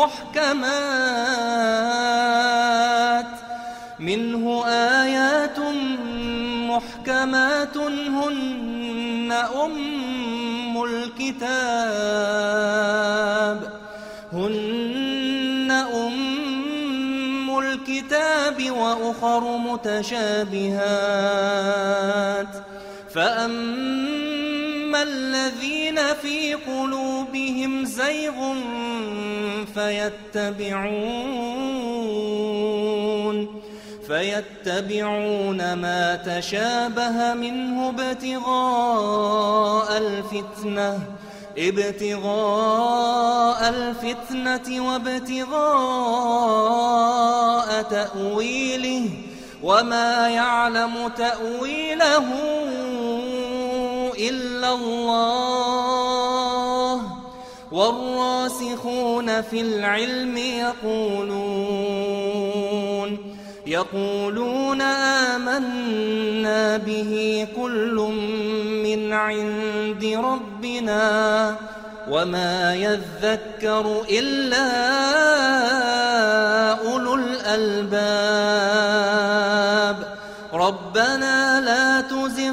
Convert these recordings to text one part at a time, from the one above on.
محكمات. منه آيات محكمات هن أم الكتاب. هن أم الكتاب وأخر متشابهات. فأما الذين في قلوبهم زيغ فيتبعون فيتبعون ما تشابه منه ابتغاء الفتنة ابتغاء الفتنة وابتغاء تأويله وما يعلم تأويله إلا الله. والراسخون في العلم يقولون يقولون آمنا به كل من عند ربنا وما يذكر إلا أولو الألباب. ربنا لا تزغ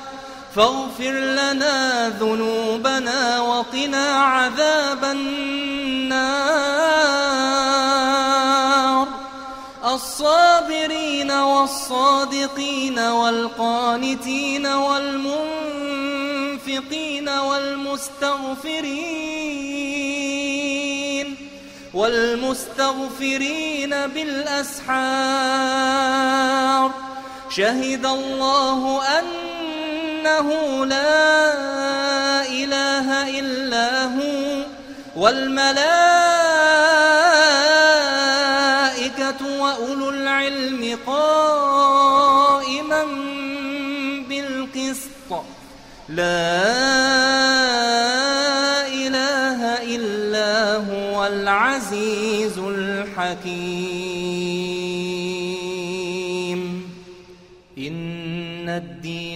فاغفر لنا ذنوبنا وقنا عذاب النار. الصابرين والصادقين والقانتين والمنفقين والمستغفرين والمستغفرين بالأسحار. شهد الله أنه لا إله إلا هو والملائكة وأولو العلم قائما بالقسط. لا إله إلا هو العزيز الحكيم. إن الدين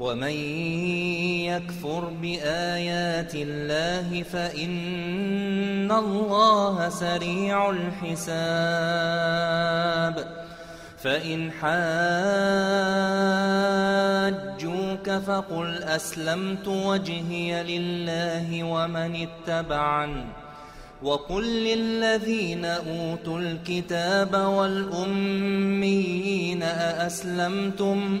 ومن يكفر بآيات الله فإن الله سريع الحساب. فإن حاجوك فقل أسلمت وجهي لله ومن اتبعن وقل للذين أوتوا الكتاب والأميين أأسلمتم؟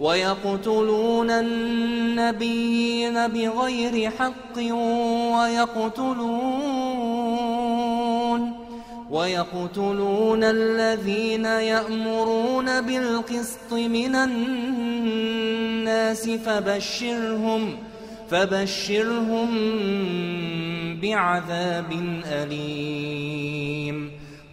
ويقتلون النبيين بغير حق ويقتلون ويقتلون الذين يأمرون بالقسط من الناس فبشرهم فبشرهم بعذاب أليم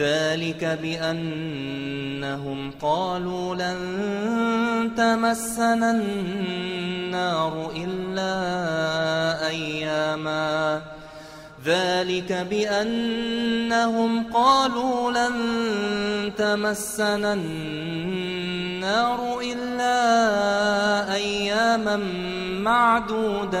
ذلك بأنهم قالوا لن تمسنا النار إلا أياماً. ذلك بأنهم قالوا لن تمسنا النار إلا أياما معدودات.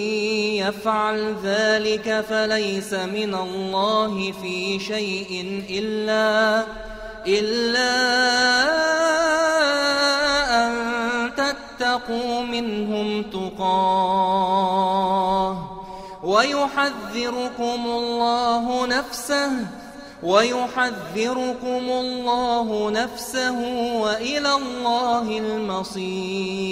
يفعل ذلك فليس من الله في شيء إلا إلا أن تتقوا منهم تقاه. ويحذركم الله نفسه ويحذركم الله نفسه وإلى الله المصير.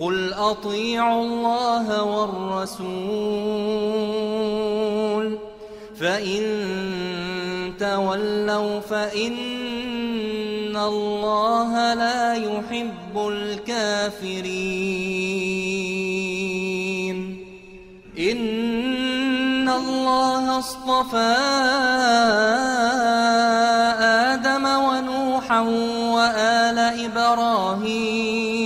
قل أطيعوا الله والرسول فإن تولوا فإن الله لا يحب الكافرين إن الله اصطفى آدم ونوحا وآل إبراهيم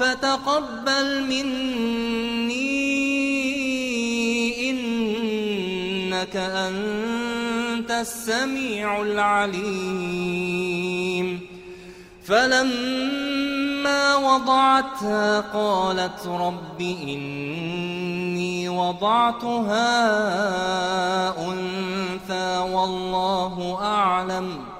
فتقبل مني إنك أنت السميع العليم. فلما وضعتها قالت رب إني وضعتها أنثى والله أعلم.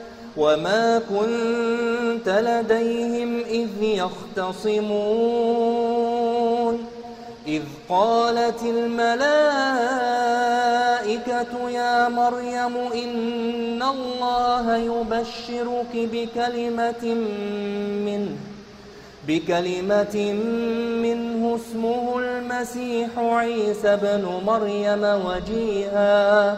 وما كنت لديهم إذ يختصمون إذ قالت الملائكة يا مريم إن الله يبشرك بكلمة منه بكلمة منه اسمه المسيح عيسى بن مريم وجيها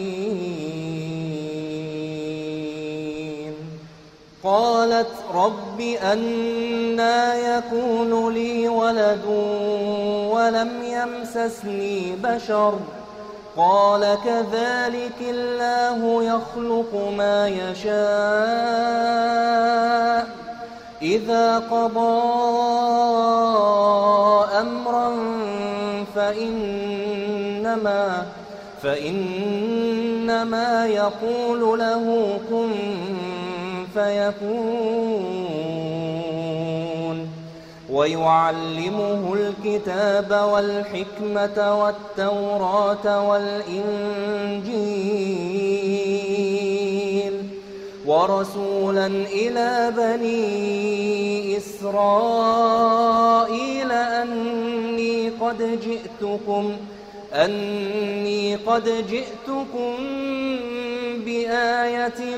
قالت رب أنا يكون لي ولد ولم يمسسني بشر. قال كذلك الله يخلق ما يشاء. إذا قضى أمرا فإنما فإنما يقول له كن فيكون ويعلمه الكتاب والحكمة والتوراة والإنجيل ورسولا إلى بني إسرائيل أني قد جئتكم أني قد جئتكم بآية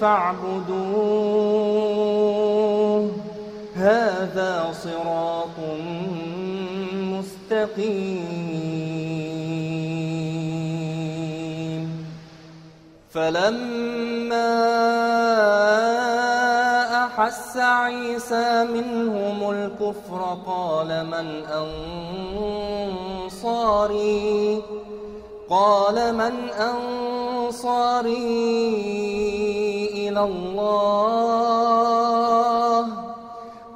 فاعبدوه. هذا صراط مستقيم. فلما أحس عيسى منهم الكفر قال من أنصاري؟ قال من أنصاري إلى الله؟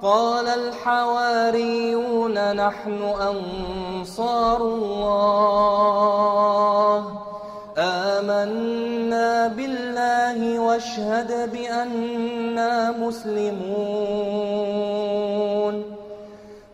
قال الحواريون نحن أنصار الله. آمنا بالله واشهد بأننا مسلمون.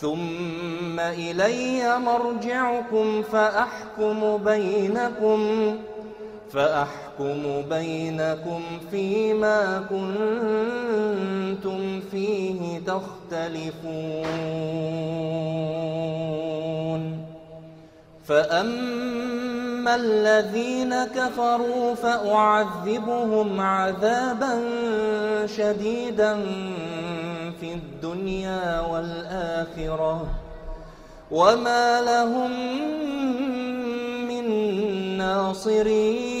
ثم إلي مرجعكم فأحكم بينكم فأحكم بينكم فيما كنتم فيه تختلفون. فأما الذين كفروا فأعذبهم عذابا شديدا في الدنيا والآخرة وما لهم من ناصرين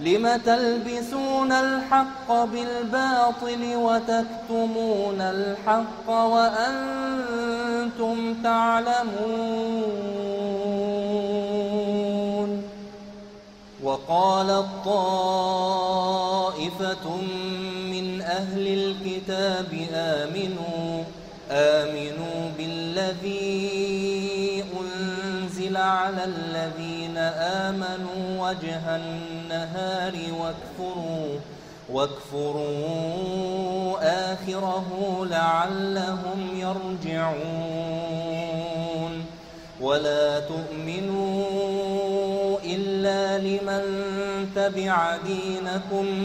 لم تلبسون الحق بالباطل وتكتمون الحق وأنتم تعلمون وقال طائفة من أهل الكتاب آمنوا آمنوا بالذي أنزل على الذين آمنوا وجه النهار واكفروا واكفروا آخره لعلهم يرجعون. ولا تؤمنوا إلا لمن تبع دينكم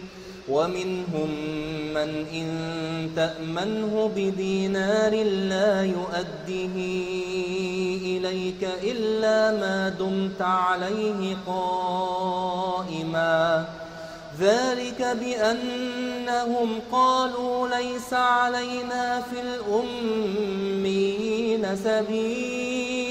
ومنهم من إن تأمنه بدينار لا يؤده إليك إلا ما دمت عليه قائما. ذلك بأنهم قالوا ليس علينا في الأمين سبيل.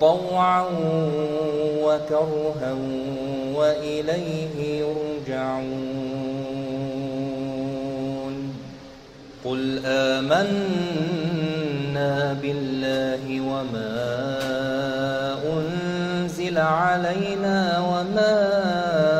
طوعا وكرها وإليه يرجعون. قل آمنا بالله وما أنزل علينا وما أنزل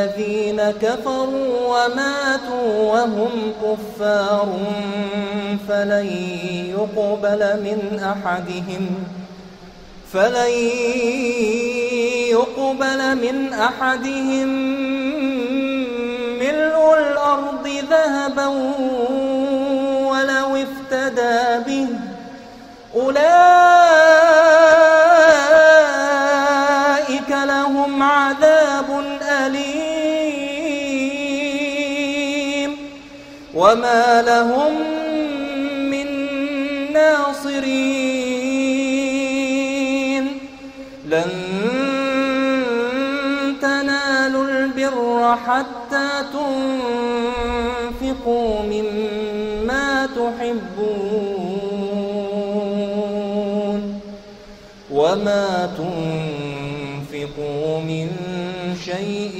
الذين كفروا وماتوا وهم كفار فلن يقبل من أحدهم فلن يقبل من أحدهم ملء الأرض ذهبا ولو افتدى به وما لهم من ناصرين لن تنالوا البر حتى تنفقوا مما تحبون وما تنفقوا من شيء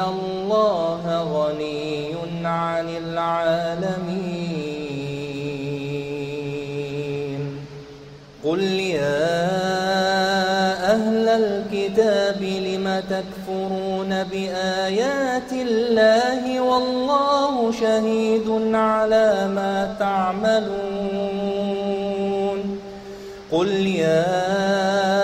الله غني عن العالمين. قل يا أهل الكتاب لم تكفرون بآيات الله والله شهيد على ما تعملون. قل يا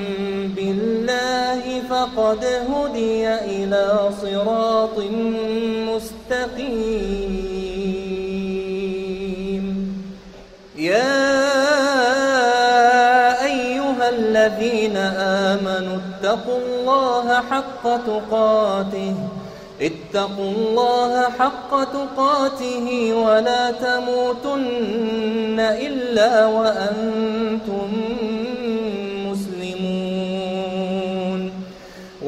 بالله فقد هدي إلى صراط مستقيم. يا أيها الذين آمنوا اتقوا الله حق تقاته. اتقوا الله حق تقاته ولا تموتن إلا وأنتم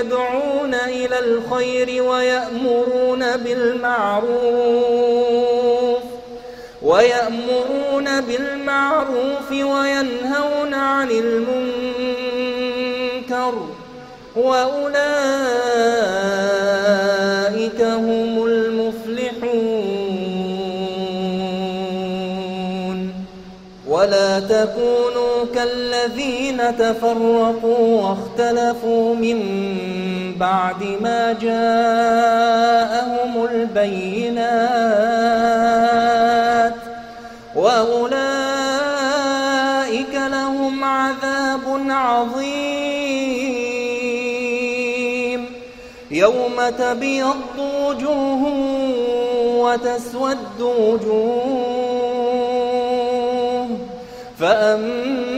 يدعون إلى الخير ويأمرون بالمعروف ويأمرون بالمعروف وينهون عن المنكر وأولئك هم المفلحون ولا تكونوا كالذين تفرقوا واختلفوا من بعد ما جاءهم البينات وأولئك لهم عذاب عظيم. يوم تبيض وجوه وتسود وجوه فأما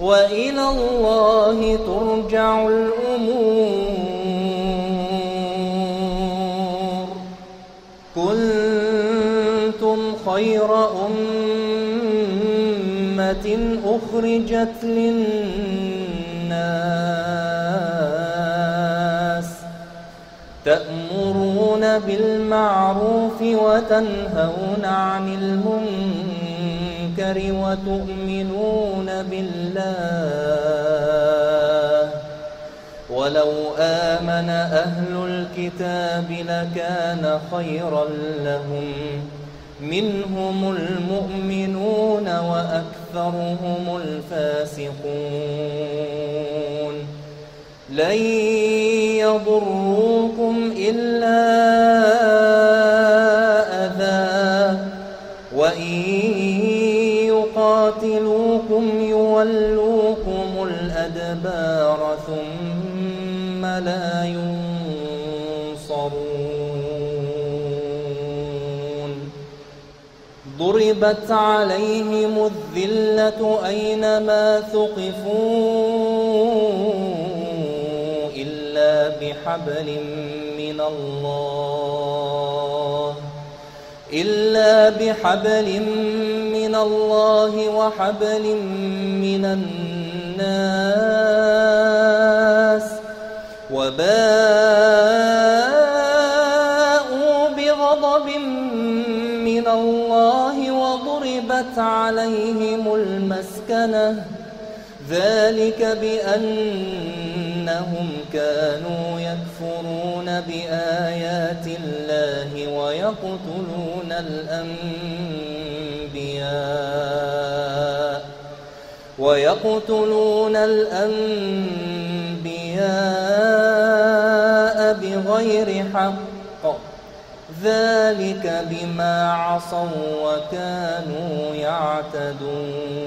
وإلى الله ترجع الأمور. كنتم خير أمة أخرجت للناس تأمرون بالمعروف وتنهون عن المنكر. وتؤمنون بالله. ولو آمن أهل الكتاب لكان خيرا لهم. منهم المؤمنون وأكثرهم الفاسقون. لن يضروكم إلا يقاتلوكم يولوكم الأدبار ثم لا ينصرون. ضربت عليهم الذلة أينما ثقفوا إلا بحبل من الله إلا بحبل من الله وحبل من الناس وباءوا بغضب من الله وضربت عليهم المسكنة. ذلك بأنهم كانوا يكفرون بآيات الله ويقتلون الأنبياء ويقتلون الأنبياء بغير حق. ذلك بما عصوا وكانوا يعتدون.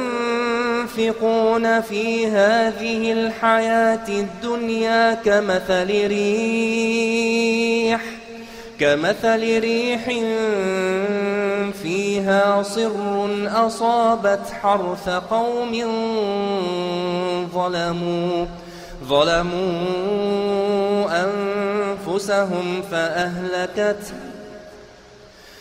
في هذه الحياة الدنيا كمثل ريح كمثل ريح فيها صر أصابت حرث قوم ظلموا ظلموا أنفسهم فأهلكت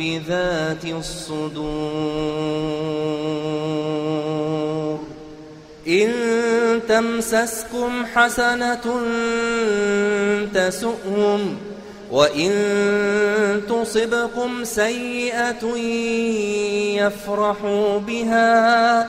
بذات الصدور إن تمسسكم حسنة تسؤهم وإن تصبكم سيئة يفرحوا بها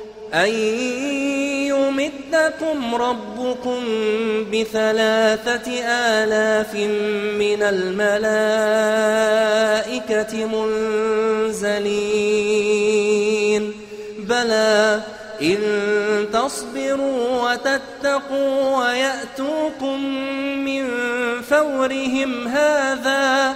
أن يمدكم ربكم بثلاثة آلاف من الملائكة منزلين. بلى إن تصبروا وتتقوا ويأتوكم من فورهم هذا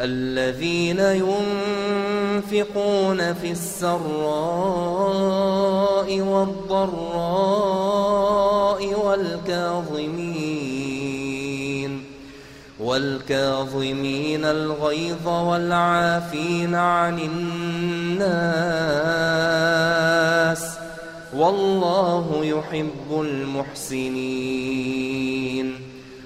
الذين ينفقون في السراء والضراء والكاظمين والكاظمين الغيظ والعافين عن الناس والله يحب المحسنين.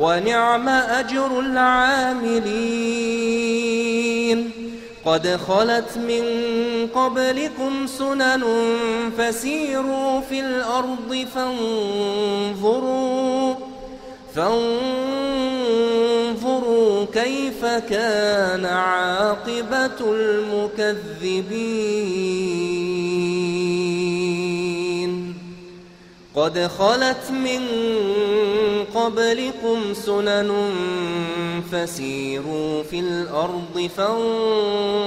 ونعم أجر العاملين. قد خلت من قبلكم سنن فسيروا في الأرض فانظروا فانظروا كان عاقبة المكذبين. قد خلت من قبلكم سنن فسيروا في الأرض فانظروا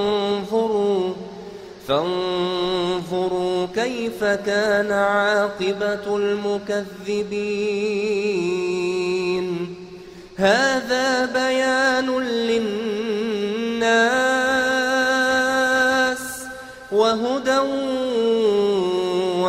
فانظروا كيف كان عاقبة المكذبين. هذا بيان للناس وهدى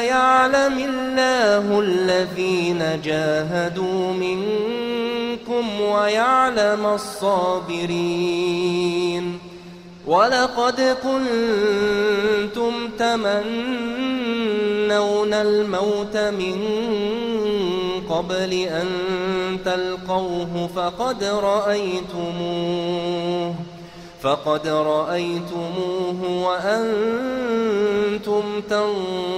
يعلم الله الذين جاهدوا منكم ويعلم الصابرين. ولقد كنتم تمنون الموت من قبل أن تلقوه فقد رأيتموه فقد رأيتموه وأنتم تنظرون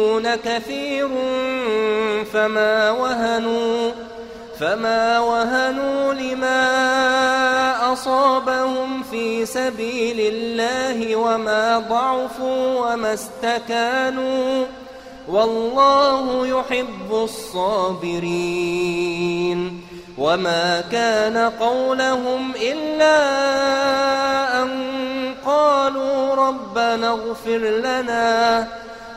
ربيون كثير فما وهنوا فما وهنوا لما أصابهم في سبيل الله وما ضعفوا وما استكانوا والله يحب الصابرين. وما كان قولهم إلا أن قالوا ربنا اغفر لنا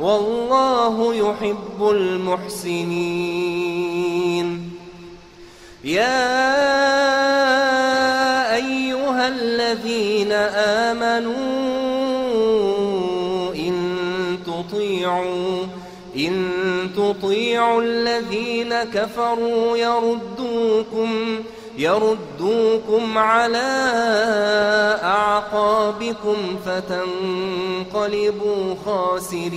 والله يحب المحسنين. يا أيها الذين آمنوا إن تطيعوا إن تطيعوا الذين كفروا يردوكم يردوكم على أعقابكم فتنقلبوا خاسرين.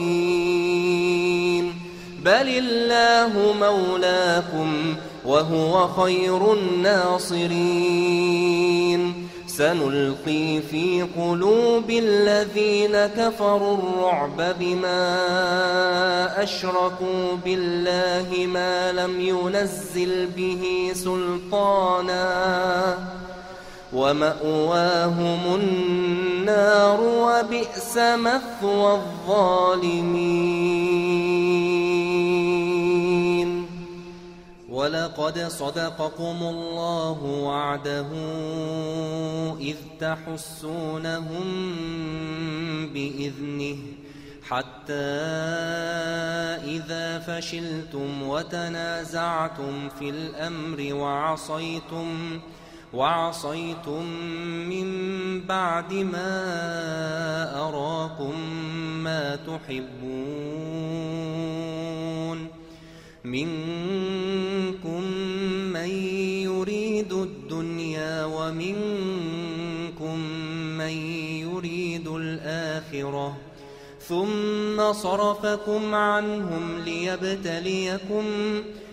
بل الله مولاكم وهو خير الناصرين. سنلقي في قلوب الذين كفروا الرعب بما أشركوا بالله ما لم ينزل به سلطانا. ومأواهم النار وبئس مثوى الظالمين. ولقد صدقكم الله وعده إذ تحسونهم بإذنه حتى إذا فشلتم وتنازعتم في الأمر وعصيتم وعصيتم من بعد ما أراكم ما تحبون. منكم من يريد الدنيا ومنكم من يريد الآخرة. ثم صرفكم عنهم ليبتليكم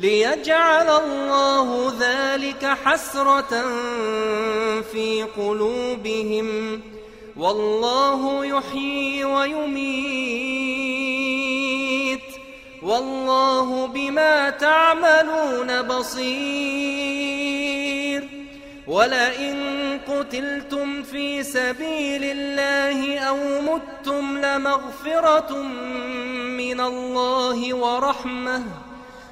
ليجعل الله ذلك حسرة في قلوبهم. والله يحيي ويميت. والله بما تعملون بصير. ولئن قتلتم في سبيل الله أو متم لمغفرة من الله ورحمة.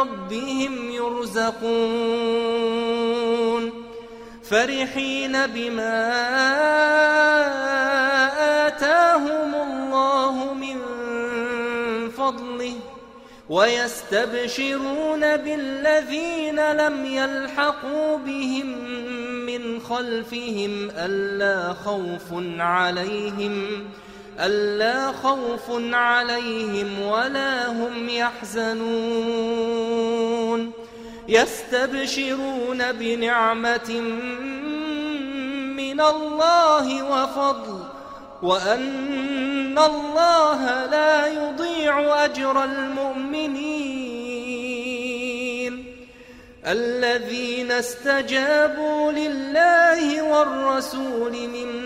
ربهم يرزقون فرحين بما آتاهم الله من فضله ويستبشرون بالذين لم يلحقوا بهم من خلفهم ألا خوف عليهم ألا خوف عليهم ولا هم يحزنون. يستبشرون بنعمة من الله وفضل وأن الله لا يضيع أجر المؤمنين. الذين استجابوا لله والرسول من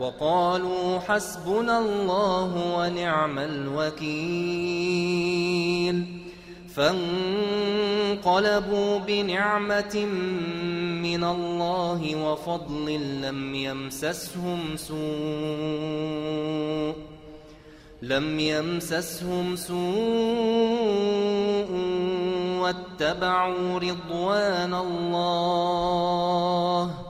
وقالوا حسبنا الله ونعم الوكيل. فانقلبوا بنعمة من الله وفضل لم يمسسهم سوء لم يمسسهم سوء واتبعوا رضوان الله.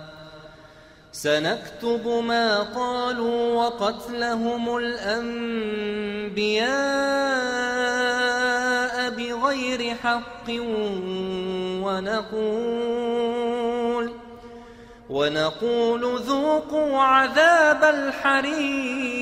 سنكتب ما قالوا وقتلهم الأنبياء بغير حق ونقول ونقول ذوقوا عذاب الحريق.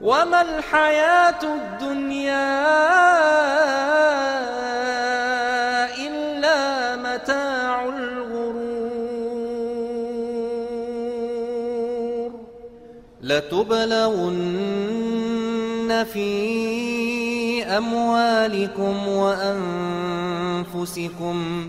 وما الحياة الدنيا إلا متاع الغرور. لتبلغن في أموالكم وأنفسكم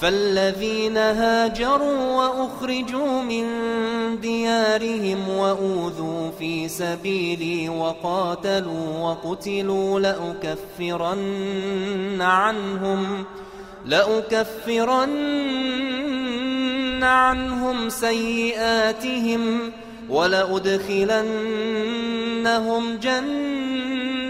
فالذين هاجروا وأخرجوا من ديارهم وأوذوا في سبيلي وقاتلوا وقتلوا لأكفرن عنهم لأكفرن عنهم سيئاتهم ولأدخلنهم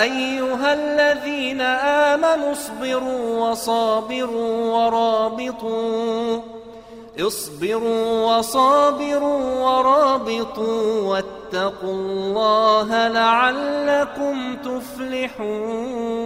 أيها الذين آمنوا اصبروا وصابروا ورابطوا. اصبروا وصابروا ورابطوا. واتقوا الله لعلكم تفلحون.